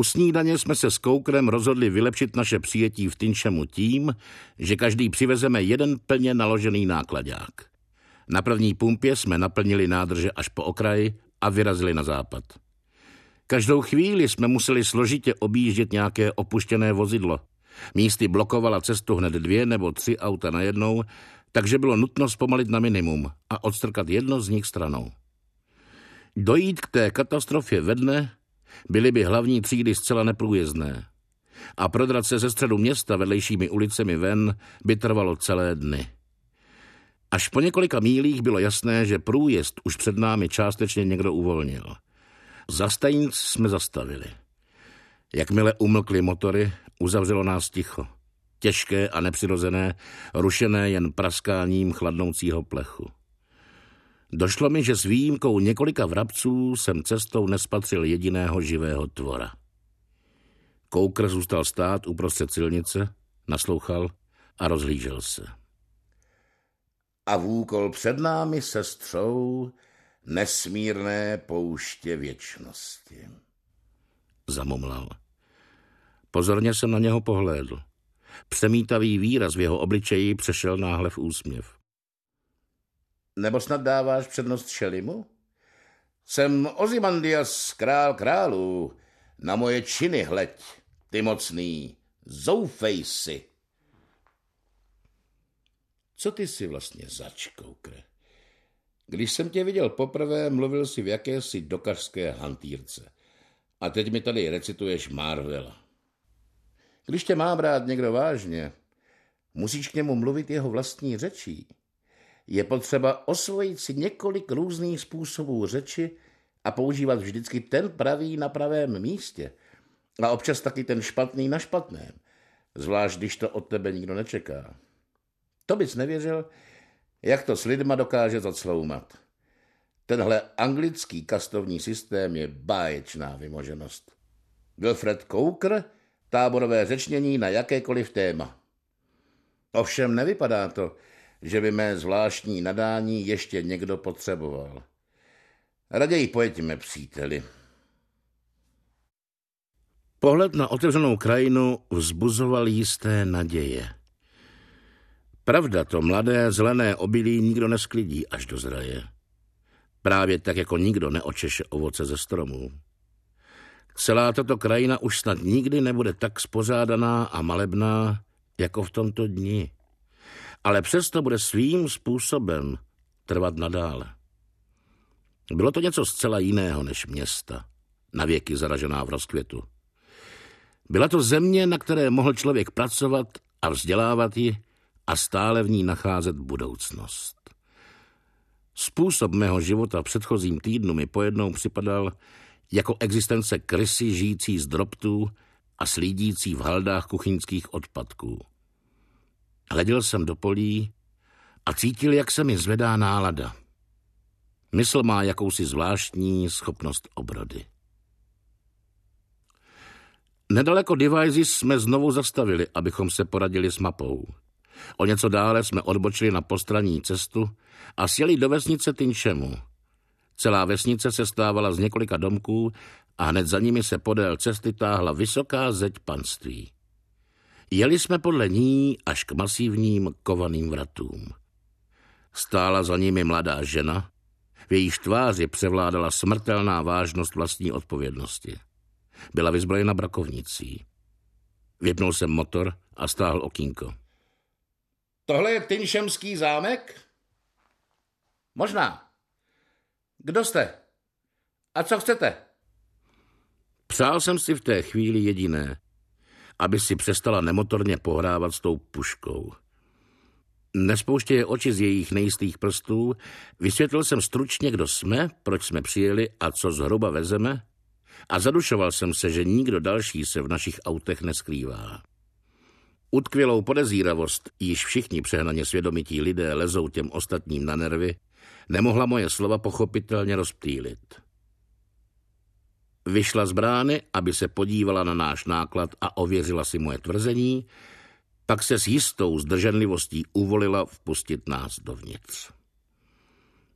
U snídaně jsme se s Koukrem rozhodli vylepšit naše přijetí v Tinčemu tím, že každý přivezeme jeden plně naložený nákladák. Na první pumpě jsme naplnili nádrže až po okraji a vyrazili na západ. Každou chvíli jsme museli složitě objíždět nějaké opuštěné vozidlo. Místy blokovala cestu hned dvě nebo tři auta najednou, takže bylo nutno zpomalit na minimum a odstrkat jedno z nich stranou. Dojít k té katastrofě ve dne byly by hlavní třídy zcela neprůjezdné. A prodrat se ze středu města vedlejšími ulicemi ven by trvalo celé dny. Až po několika mílích bylo jasné, že průjezd už před námi částečně někdo uvolnil. Za Stajnc jsme zastavili. Jakmile umlkly motory, uzavřelo nás ticho. Těžké a nepřirozené, rušené jen praskáním chladnoucího plechu. Došlo mi, že s výjimkou několika vrabců jsem cestou nespatřil jediného živého tvora. Koukr zůstal stát uprostřed silnice, naslouchal a rozhlížel se. A vůkol před námi sestřou nesmírné pouště věčnosti. Zamumlal. Pozorně jsem na něho pohlédl. Přemítavý výraz v jeho obličeji přešel náhle v úsměv. Nebo snad dáváš přednost Šelimu? Jsem Ozymandias, král králů. Na moje činy hleď, ty mocný. Zoufej si. Co ty si vlastně zač, koukre? Když jsem tě viděl poprvé, mluvil si v jakési dokařské hantýrce. A teď mi tady recituješ Marvela. Když tě má brát někdo vážně, musíš k němu mluvit jeho vlastní řečí je potřeba osvojit si několik různých způsobů řeči a používat vždycky ten pravý na pravém místě a občas taky ten špatný na špatném, zvlášť když to od tebe nikdo nečeká. To bys nevěřil, jak to s lidma dokáže zacloumat. Tenhle anglický kastovní systém je báječná vymoženost. Wilfred Coker, táborové řečnění na jakékoliv téma. Ovšem nevypadá to, že by mé zvláštní nadání ještě někdo potřeboval. Raději pojďme, příteli. Pohled na otevřenou krajinu vzbuzoval jisté naděje. Pravda, to mladé zelené obilí nikdo nesklidí, až dozraje. Právě tak, jako nikdo neočeše ovoce ze stromů. Celá tato krajina už snad nikdy nebude tak spořádaná a malebná, jako v tomto dni ale přesto bude svým způsobem trvat nadále. Bylo to něco zcela jiného než města, navěky zaražená v rozkvětu. Byla to země, na které mohl člověk pracovat a vzdělávat ji a stále v ní nacházet budoucnost. Způsob mého života v předchozím týdnu mi pojednou připadal jako existence krysy žijící z drobtů a slídící v haldách kuchyňských odpadků. Hleděl jsem do polí a cítil, jak se mi zvedá nálada. Mysl má jakousi zvláštní schopnost obrody. Nedaleko Devices jsme znovu zastavili, abychom se poradili s mapou. O něco dále jsme odbočili na postranní cestu a sjeli do vesnice Tinčemu. Celá vesnice se stávala z několika domků a hned za nimi se podél cesty táhla vysoká zeď panství. Jeli jsme podle ní až k masivním kovaným vratům. Stála za nimi mladá žena, v jejíž tváři převládala smrtelná vážnost vlastní odpovědnosti. Byla vyzbrojena brakovnicí. Vypnul jsem motor a stáhl okýnko. Tohle je Tynšemský zámek? Možná. Kdo jste? A co chcete? Přál jsem si v té chvíli jediné – aby si přestala nemotorně pohrávat s tou puškou. Nespouštěje oči z jejich nejistých prstů, vysvětlil jsem stručně, kdo jsme, proč jsme přijeli a co zhruba vezeme a zadušoval jsem se, že nikdo další se v našich autech neskrývá. Utkvělou podezíravost, již všichni přehnaně svědomití lidé lezou těm ostatním na nervy, nemohla moje slova pochopitelně rozptýlit. Vyšla z brány, aby se podívala na náš náklad a ověřila si moje tvrzení, pak se s jistou zdrženlivostí uvolila vpustit nás dovnitř.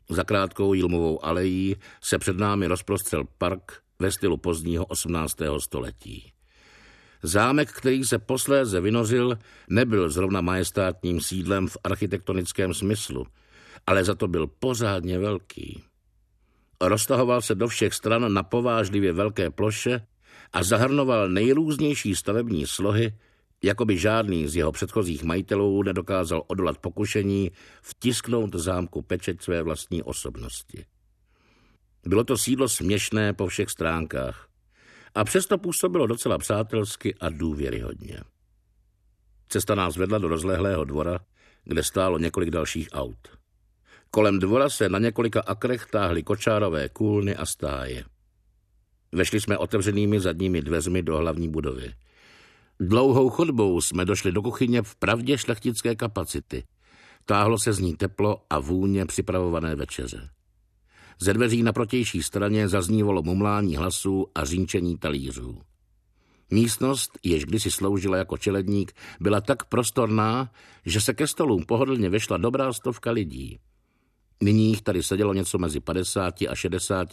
Za krátkou jilmovou alejí se před námi rozprostřel park ve stylu pozdního 18. století. Zámek, který se posléze vynořil, nebyl zrovna majestátním sídlem v architektonickém smyslu, ale za to byl pořádně velký. Roztahoval se do všech stran na povážlivě velké ploše a zahrnoval nejrůznější stavební slohy, jako by žádný z jeho předchozích majitelů nedokázal odolat pokušení vtisknout zámku pečeť své vlastní osobnosti. Bylo to sídlo směšné po všech stránkách a přesto působilo docela přátelsky a důvěryhodně. Cesta nás vedla do rozlehlého dvora, kde stálo několik dalších aut. Kolem dvora se na několika akrech táhly kočárové kůlny a stáje. Vešli jsme otevřenými zadními dveřmi do hlavní budovy. Dlouhou chodbou jsme došli do kuchyně v pravdě šlechtické kapacity. Táhlo se z ní teplo a vůně připravované večeře. Ze dveří na protější straně zaznívalo mumlání hlasů a řínčení talířů. Místnost, jež kdysi sloužila jako čeledník, byla tak prostorná, že se ke stolům pohodlně vešla dobrá stovka lidí. Nyní jich tady sedělo něco mezi 50 a 60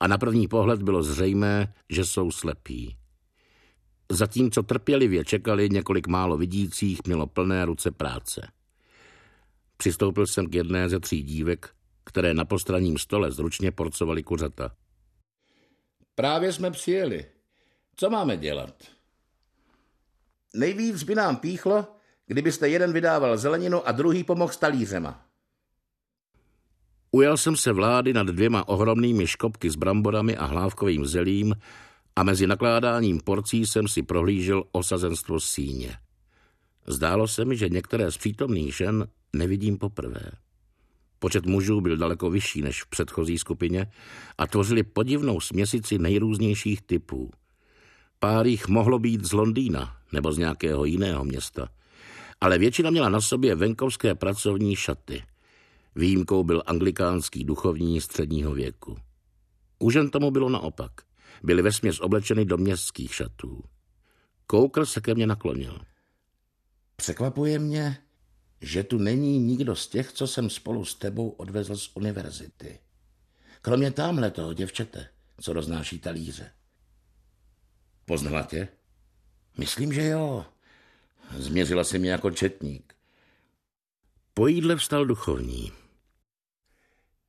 a na první pohled bylo zřejmé, že jsou slepí. Zatímco trpělivě čekali několik málo vidících, mělo plné ruce práce. Přistoupil jsem k jedné ze tří dívek, které na postranním stole zručně porcovali kuřata. Právě jsme přijeli. Co máme dělat? Nejvíc by nám píchlo, kdybyste jeden vydával zeleninu a druhý pomohl s talířema. Ujel jsem se vlády nad dvěma ohromnými škopky s bramborami a hlávkovým zelím a mezi nakládáním porcí jsem si prohlížel osazenstvo síně. Zdálo se mi, že některé z přítomných žen nevidím poprvé. Počet mužů byl daleko vyšší než v předchozí skupině a tvořili podivnou směsici nejrůznějších typů. Pár jich mohlo být z Londýna nebo z nějakého jiného města, ale většina měla na sobě venkovské pracovní šaty. Výjimkou byl anglikánský duchovní středního věku. U žen tomu bylo naopak. Byly vesměs oblečeny do městských šatů. Koukr se ke mně naklonil. Překvapuje mě, že tu není nikdo z těch, co jsem spolu s tebou odvezl z univerzity. Kromě tamhle toho děvčete, co roznáší talíře. Poznala tě? Myslím, že jo. Změřila si mě jako četník. Po jídle vstal duchovní.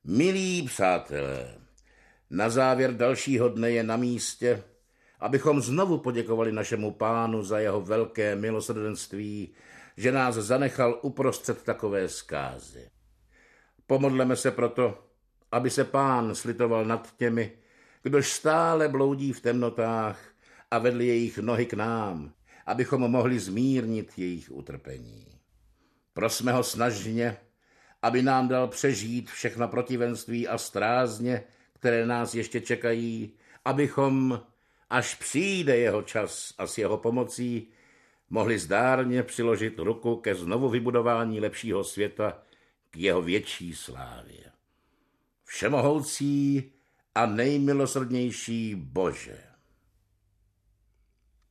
Milí přátelé, na závěr dalšího dne je na místě, abychom znovu poděkovali našemu pánu za jeho velké milosrdenství, že nás zanechal uprostřed takové zkázy. Pomodleme se proto, aby se pán slitoval nad těmi, kdož stále bloudí v temnotách a vedli jejich nohy k nám, abychom mohli zmírnit jejich utrpení. Prosme ho snažně, aby nám dal přežít všechna protivenství a strázně, které nás ještě čekají, abychom, až přijde jeho čas a s jeho pomocí, mohli zdárně přiložit ruku ke znovu vybudování lepšího světa, k jeho větší slávě. Všemohoucí a nejmilosrdnější Bože.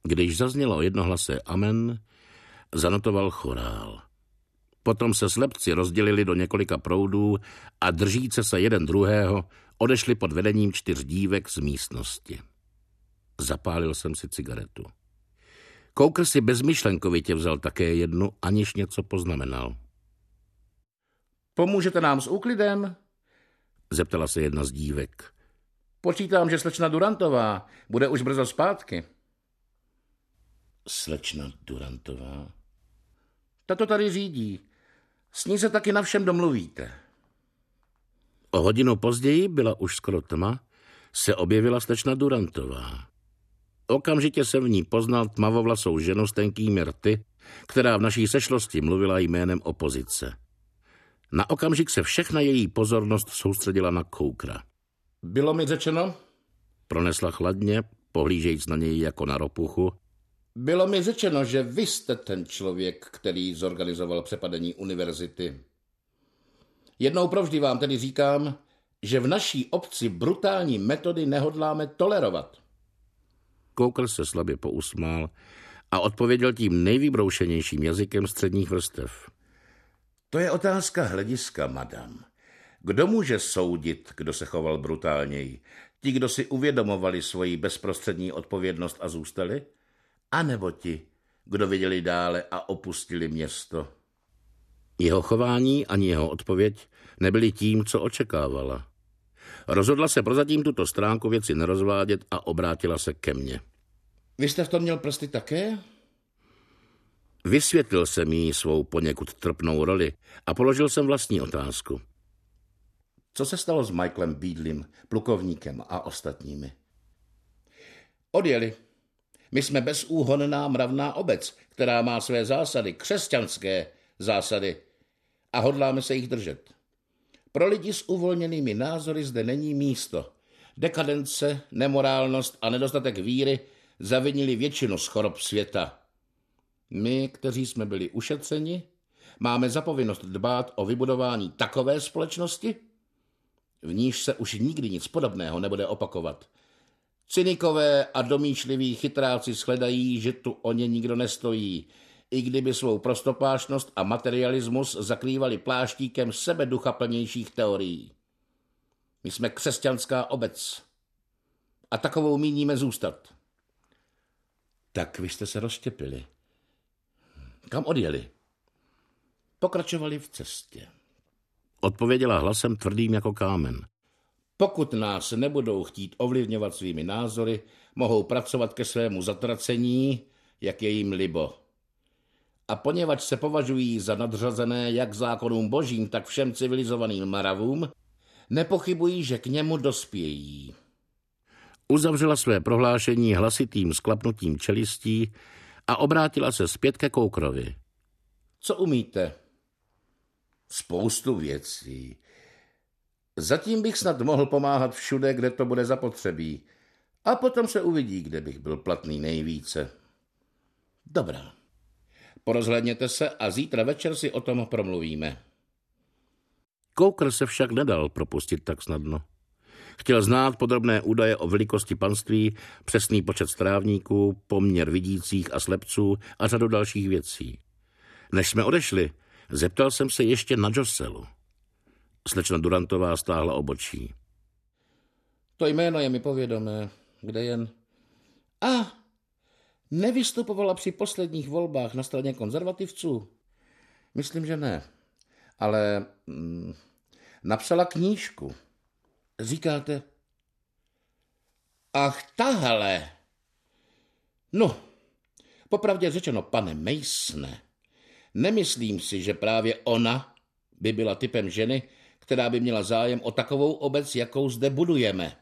Když zaznělo jednohlasé amen, zanotoval chorál. Potom se slepci rozdělili do několika proudů a držíce se jeden druhého odešli pod vedením čtyř dívek z místnosti. Zapálil jsem si cigaretu. Koukr si bezmyšlenkovitě vzal také jednu, aniž něco poznamenal. Pomůžete nám s úklidem? Zeptala se jedna z dívek. Počítám, že slečna Durantová bude už brzo zpátky. Slečna Durantová? Tato tady řídí. S ní se taky na všem domluvíte. O hodinu později byla už skoro tma, se objevila slečna Durantová. Okamžitě jsem v ní poznal tmavovlasou ženu s tenkými rty, která v naší sešlosti mluvila jménem opozice. Na okamžik se všechna její pozornost soustředila na Koukra. Bylo mi řečeno, pronesla chladně, pohlížejíc na něj jako na ropuchu, bylo mi řečeno, že vy jste ten člověk, který zorganizoval přepadení univerzity. Jednou provždy vám tedy říkám, že v naší obci brutální metody nehodláme tolerovat. Koukl se slabě pousmál a odpověděl tím nejvybroušenějším jazykem středních vrstev. To je otázka hlediska, madam. Kdo může soudit, kdo se choval brutálněji? Ti, kdo si uvědomovali svoji bezprostřední odpovědnost a zůstali? A nebo ti, kdo viděli dále a opustili město? Jeho chování ani jeho odpověď nebyly tím, co očekávala. Rozhodla se prozatím tuto stránku věci nerozvádět a obrátila se ke mně. Vy jste v tom měl prsty také? Vysvětlil jsem jí svou poněkud trpnou roli a položil jsem vlastní otázku. Co se stalo s Michaelem Bídlim, plukovníkem a ostatními? Odjeli. My jsme bezúhonná mravná obec, která má své zásady, křesťanské zásady, a hodláme se jich držet. Pro lidi s uvolněnými názory zde není místo. Dekadence, nemorálnost a nedostatek víry zavinili většinu z chorob světa. My, kteří jsme byli ušetřeni, máme zapovinnost dbát o vybudování takové společnosti, v níž se už nikdy nic podobného nebude opakovat. Cynikové a domýšliví chytráci shledají, že tu o ně nikdo nestojí, i kdyby svou prostopášnost a materialismus zakrývali pláštíkem sebeducha plnějších teorií. My jsme křesťanská obec a takovou míníme zůstat. Tak vy jste se rozštěpili. Kam odjeli? Pokračovali v cestě. Odpověděla hlasem tvrdým jako kámen. Pokud nás nebudou chtít ovlivňovat svými názory, mohou pracovat ke svému zatracení, jak je jim libo. A poněvadž se považují za nadřazené jak zákonům božím, tak všem civilizovaným maravům, nepochybují, že k němu dospějí. Uzavřela své prohlášení hlasitým sklapnutím čelistí a obrátila se zpět ke Koukrovi. Co umíte? Spoustu věcí. Zatím bych snad mohl pomáhat všude, kde to bude zapotřebí. A potom se uvidí, kde bych byl platný nejvíce. Dobrá. Porozhledněte se a zítra večer si o tom promluvíme. Koukr se však nedal propustit tak snadno. Chtěl znát podrobné údaje o velikosti panství, přesný počet strávníků, poměr vidících a slepců a řadu dalších věcí. Než jsme odešli, zeptal jsem se ještě na Joselu. Slečna Durantová stáhla obočí. To jméno je mi povědomé. Kde jen? A, nevystupovala při posledních volbách na straně konzervativců? Myslím, že ne. Ale mm, napsala knížku. Říkáte? Ach, tahle. No, popravdě řečeno, pane Mejsne, nemyslím si, že právě ona by byla typem ženy, která by měla zájem o takovou obec, jakou zde budujeme.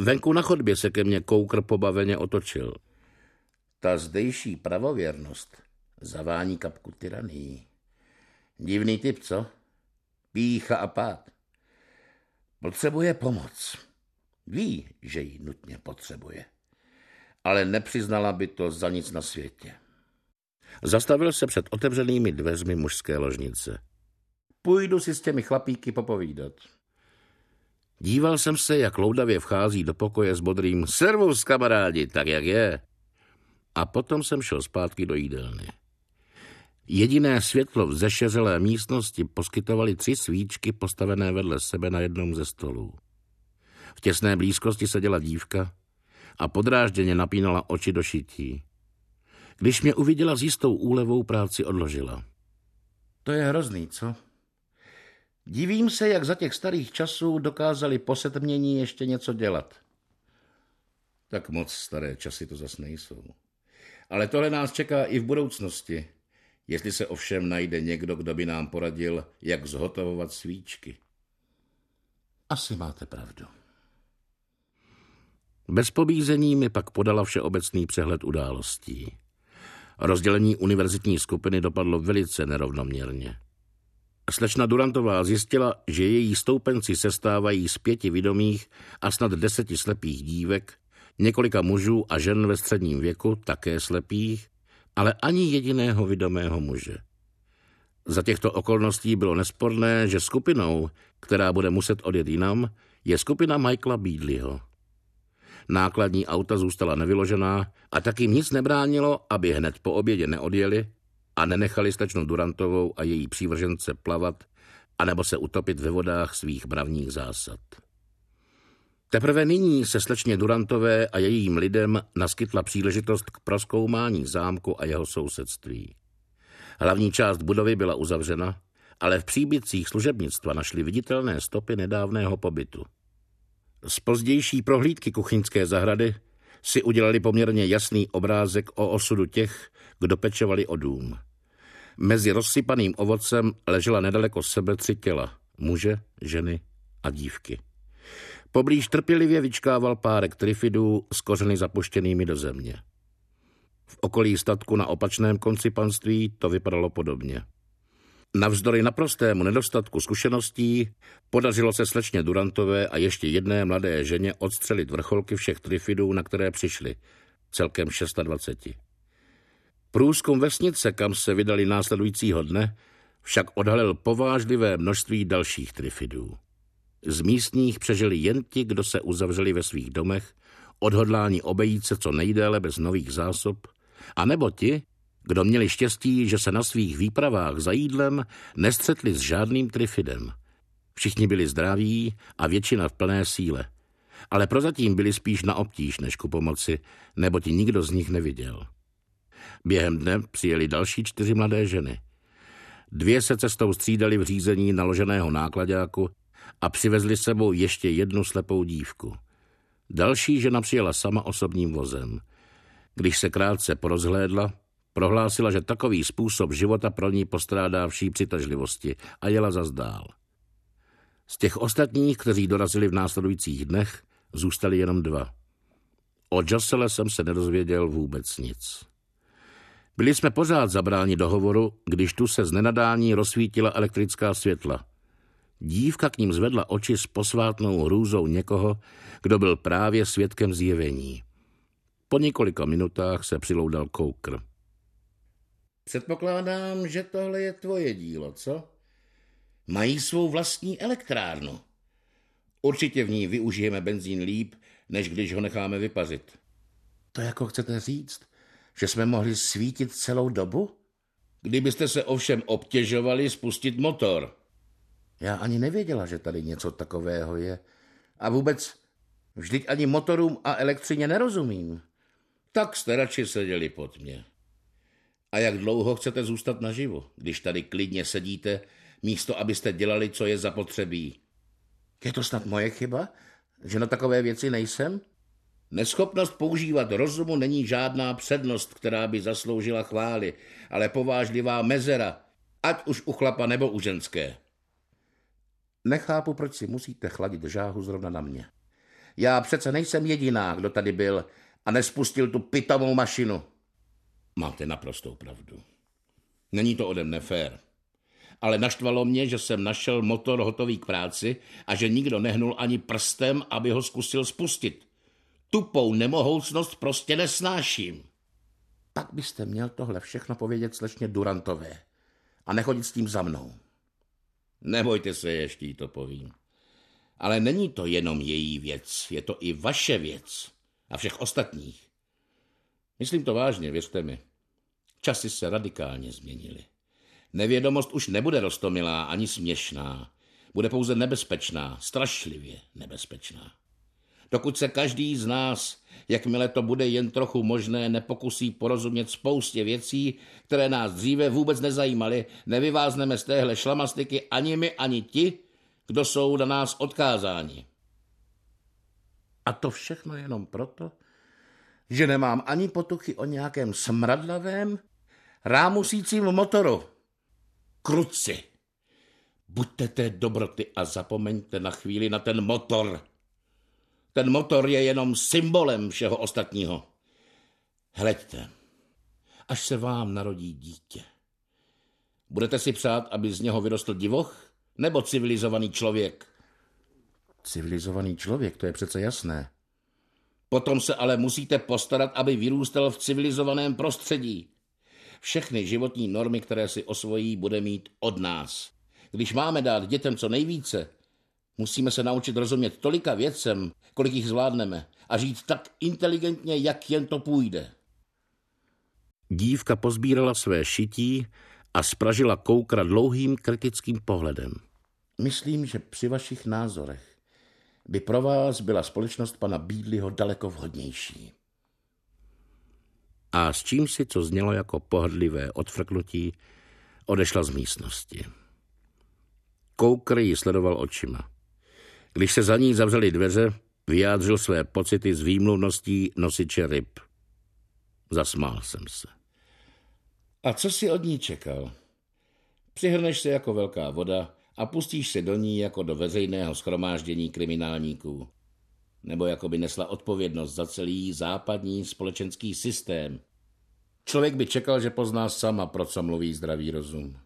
Venku na chodbě se ke mně koukr pobaveně otočil. Ta zdejší pravověrnost zavání kapku tyranii. Divný typ, co? Pícha a pád. Potřebuje pomoc. Ví, že ji nutně potřebuje. Ale nepřiznala by to za nic na světě. Zastavil se před otevřenými dveřmi mužské ložnice. Půjdu si s těmi chlapíky popovídat. Díval jsem se, jak loudavě vchází do pokoje s bodrým servus, kamarádi, tak jak je. A potom jsem šel zpátky do jídelny. Jediné světlo v zešeřelé místnosti poskytovaly tři svíčky postavené vedle sebe na jednom ze stolů. V těsné blízkosti seděla dívka a podrážděně napínala oči do šití. Když mě uviděla s jistou úlevou, práci odložila. To je hrozný, co? Divím se, jak za těch starých časů dokázali posetmění ještě něco dělat. Tak moc staré časy to zas nejsou. Ale tohle nás čeká i v budoucnosti jestli se ovšem najde někdo, kdo by nám poradil, jak zhotovovat svíčky. Asi máte pravdu. Bez pobízení mi pak podala všeobecný přehled událostí. Rozdělení univerzitní skupiny dopadlo velice nerovnoměrně. Slečna Durantová zjistila, že její stoupenci sestávají z pěti vědomých a snad deseti slepých dívek, několika mužů a žen ve středním věku, také slepých, ale ani jediného vidomého muže. Za těchto okolností bylo nesporné, že skupinou, která bude muset odjet jinam, je skupina Michaela Beadleyho. Nákladní auta zůstala nevyložená a tak jim nic nebránilo, aby hned po obědě neodjeli a nenechali stačnou Durantovou a její přívržence plavat anebo se utopit ve vodách svých mravních zásad. Teprve nyní se slečně Durantové a jejím lidem naskytla příležitost k proskoumání zámku a jeho sousedství. Hlavní část budovy byla uzavřena, ale v příbytcích služebnictva našli viditelné stopy nedávného pobytu. Z pozdější prohlídky kuchyňské zahrady si udělali poměrně jasný obrázek o osudu těch, kdo pečovali o dům. Mezi rozsypaným ovocem ležela nedaleko sebe tři těla, muže, ženy a dívky. Poblíž trpělivě vyčkával párek trifidů s kořeny zapuštěnými do země. V okolí statku na opačném konci panství to vypadalo podobně. Navzdory naprostému nedostatku zkušeností podařilo se slečně Durantové a ještě jedné mladé ženě odstřelit vrcholky všech trifidů, na které přišli, celkem 26. Průzkum vesnice, kam se vydali následujícího dne, však odhalil povážlivé množství dalších trifidů. Z místních přežili jen ti, kdo se uzavřeli ve svých domech, odhodlání obejít se co nejdéle bez nových zásob, a nebo ti, kdo měli štěstí, že se na svých výpravách za jídlem nestřetli s žádným trifidem. Všichni byli zdraví a většina v plné síle. Ale prozatím byli spíš na obtíž než ku pomoci, nebo ti nikdo z nich neviděl. Během dne přijeli další čtyři mladé ženy. Dvě se cestou střídali v řízení naloženého nákladáku a přivezli sebou ještě jednu slepou dívku. Další žena přijela sama osobním vozem. Když se krátce porozhlédla, prohlásila, že takový způsob života pro ní postrádá vší přitažlivosti a jela zazdál. Z těch ostatních, kteří dorazili v následujících dnech, zůstali jenom dva. O Josele jsem se nedozvěděl vůbec nic. Byli jsme pořád zabráni dohovoru, když tu se z nenadání rozsvítila elektrická světla. Dívka k ním zvedla oči s posvátnou hrůzou někoho, kdo byl právě svědkem zjevení. Po několika minutách se přiloudal koukr. Předpokládám, že tohle je tvoje dílo, co? Mají svou vlastní elektrárnu. Určitě v ní využijeme benzín líp, než když ho necháme vypazit. To jako chcete říct? Že jsme mohli svítit celou dobu? Kdybyste se ovšem obtěžovali spustit motor. Já ani nevěděla, že tady něco takového je. A vůbec, vždyť ani motorům a elektřině nerozumím. Tak jste radši seděli pod mě. A jak dlouho chcete zůstat naživu, když tady klidně sedíte, místo abyste dělali, co je zapotřebí? Je to snad moje chyba, že na takové věci nejsem? Neschopnost používat rozumu není žádná přednost, která by zasloužila chvály, ale povážlivá mezera, ať už u chlapa nebo u ženské. Nechápu, proč si musíte chladit žáhu zrovna na mě. Já přece nejsem jediná, kdo tady byl a nespustil tu pitavou mašinu. Máte naprostou pravdu. Není to ode mne fér. Ale naštvalo mě, že jsem našel motor hotový k práci a že nikdo nehnul ani prstem, aby ho zkusil spustit. Tupou nemohoucnost prostě nesnáším. Pak byste měl tohle všechno povědět slečně Durantové a nechodit s tím za mnou. Nebojte se, ještě to povím. Ale není to jenom její věc, je to i vaše věc a všech ostatních. Myslím to vážně, věřte mi. Časy se radikálně změnily. Nevědomost už nebude rostomilá ani směšná. Bude pouze nebezpečná, strašlivě nebezpečná. Dokud se každý z nás, jakmile to bude jen trochu možné, nepokusí porozumět spoustě věcí, které nás dříve vůbec nezajímaly, nevyvázneme z téhle šlamastiky ani my, ani ti, kdo jsou na nás odkázáni. A to všechno jenom proto, že nemám ani potuchy o nějakém smradlavém, rámusícím motoru. Kruci, buďte té dobroty a zapomeňte na chvíli na ten motor. Ten motor je jenom symbolem všeho ostatního. Hleďte, až se vám narodí dítě. Budete si přát, aby z něho vyrostl divoch nebo civilizovaný člověk? Civilizovaný člověk, to je přece jasné. Potom se ale musíte postarat, aby vyrůstal v civilizovaném prostředí. Všechny životní normy, které si osvojí, bude mít od nás. Když máme dát dětem co nejvíce, musíme se naučit rozumět tolika věcem, kolik jich zvládneme a žít tak inteligentně, jak jen to půjde. Dívka pozbírala své šití a spražila koukra dlouhým kritickým pohledem. Myslím, že při vašich názorech by pro vás byla společnost pana Bídliho daleko vhodnější. A s čím si, co znělo jako pohrdlivé odfrknutí, odešla z místnosti. Koukr ji sledoval očima. Když se za ní zavřely dveře, vyjádřil své pocity s výmluvností nosiče ryb. Zasmál jsem se. A co si od ní čekal? Přihrneš se jako velká voda a pustíš se do ní jako do veřejného schromáždění kriminálníků. Nebo jako by nesla odpovědnost za celý západní společenský systém. Člověk by čekal, že pozná sama, pro co mluví zdravý rozum.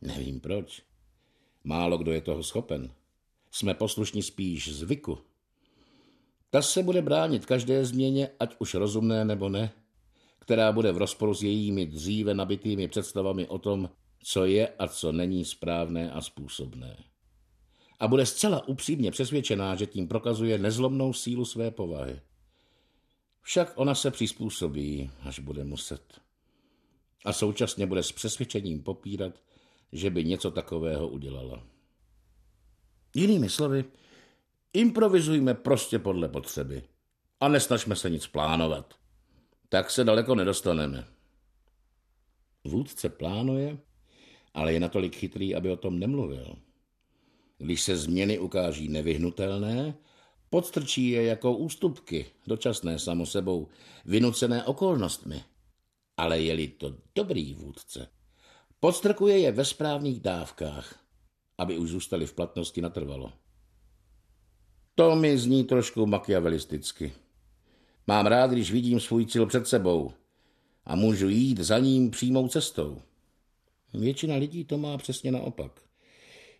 Nevím proč. Málo kdo je toho schopen. Jsme poslušní spíš zvyku. Ta se bude bránit každé změně, ať už rozumné nebo ne, která bude v rozporu s jejími dříve nabitými představami o tom, co je a co není správné a způsobné. A bude zcela upřímně přesvědčená, že tím prokazuje nezlomnou sílu své povahy. Však ona se přizpůsobí, až bude muset. A současně bude s přesvědčením popírat, že by něco takového udělala. Jinými slovy, improvizujme prostě podle potřeby a nesnažme se nic plánovat. Tak se daleko nedostaneme. Vůdce plánuje, ale je natolik chytrý, aby o tom nemluvil. Když se změny ukáží nevyhnutelné, podstrčí je jako ústupky, dočasné samo sebou, vynucené okolnostmi. Ale je-li to dobrý vůdce, podstrkuje je ve správných dávkách, aby už zůstali v platnosti natrvalo. To mi zní trošku makiavelisticky. Mám rád, když vidím svůj cíl před sebou a můžu jít za ním přímou cestou. Většina lidí to má přesně naopak.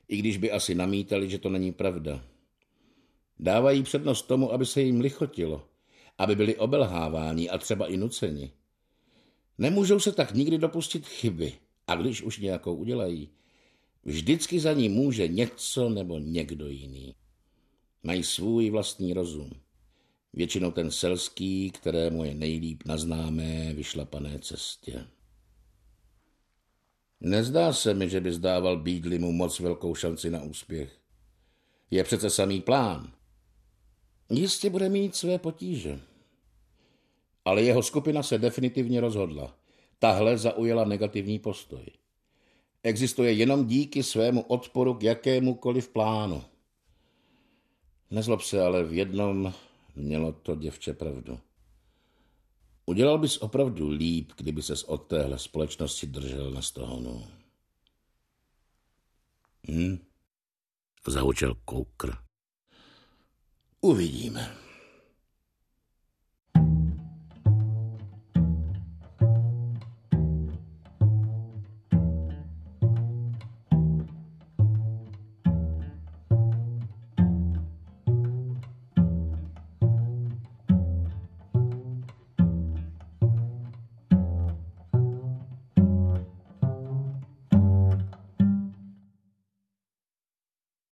I když by asi namítali, že to není pravda. Dávají přednost tomu, aby se jim lichotilo, aby byli obelháváni a třeba i nuceni. Nemůžou se tak nikdy dopustit chyby a když už nějakou udělají, vždycky za ní může něco nebo někdo jiný. Mají svůj vlastní rozum. Většinou ten selský, kterému je nejlíp na známé vyšlapané cestě. Nezdá se mi, že by zdával Bídli mu moc velkou šanci na úspěch. Je přece samý plán. Jistě bude mít své potíže. Ale jeho skupina se definitivně rozhodla. Tahle zaujala negativní postoj. Existuje jenom díky svému odporu k jakémukoliv plánu. Nezlob se, ale v jednom mělo to děvče pravdu. Udělal bys opravdu líp, kdyby ses od téhle společnosti držel na stohonu. Hm? Zahučel koukr. Uvidíme.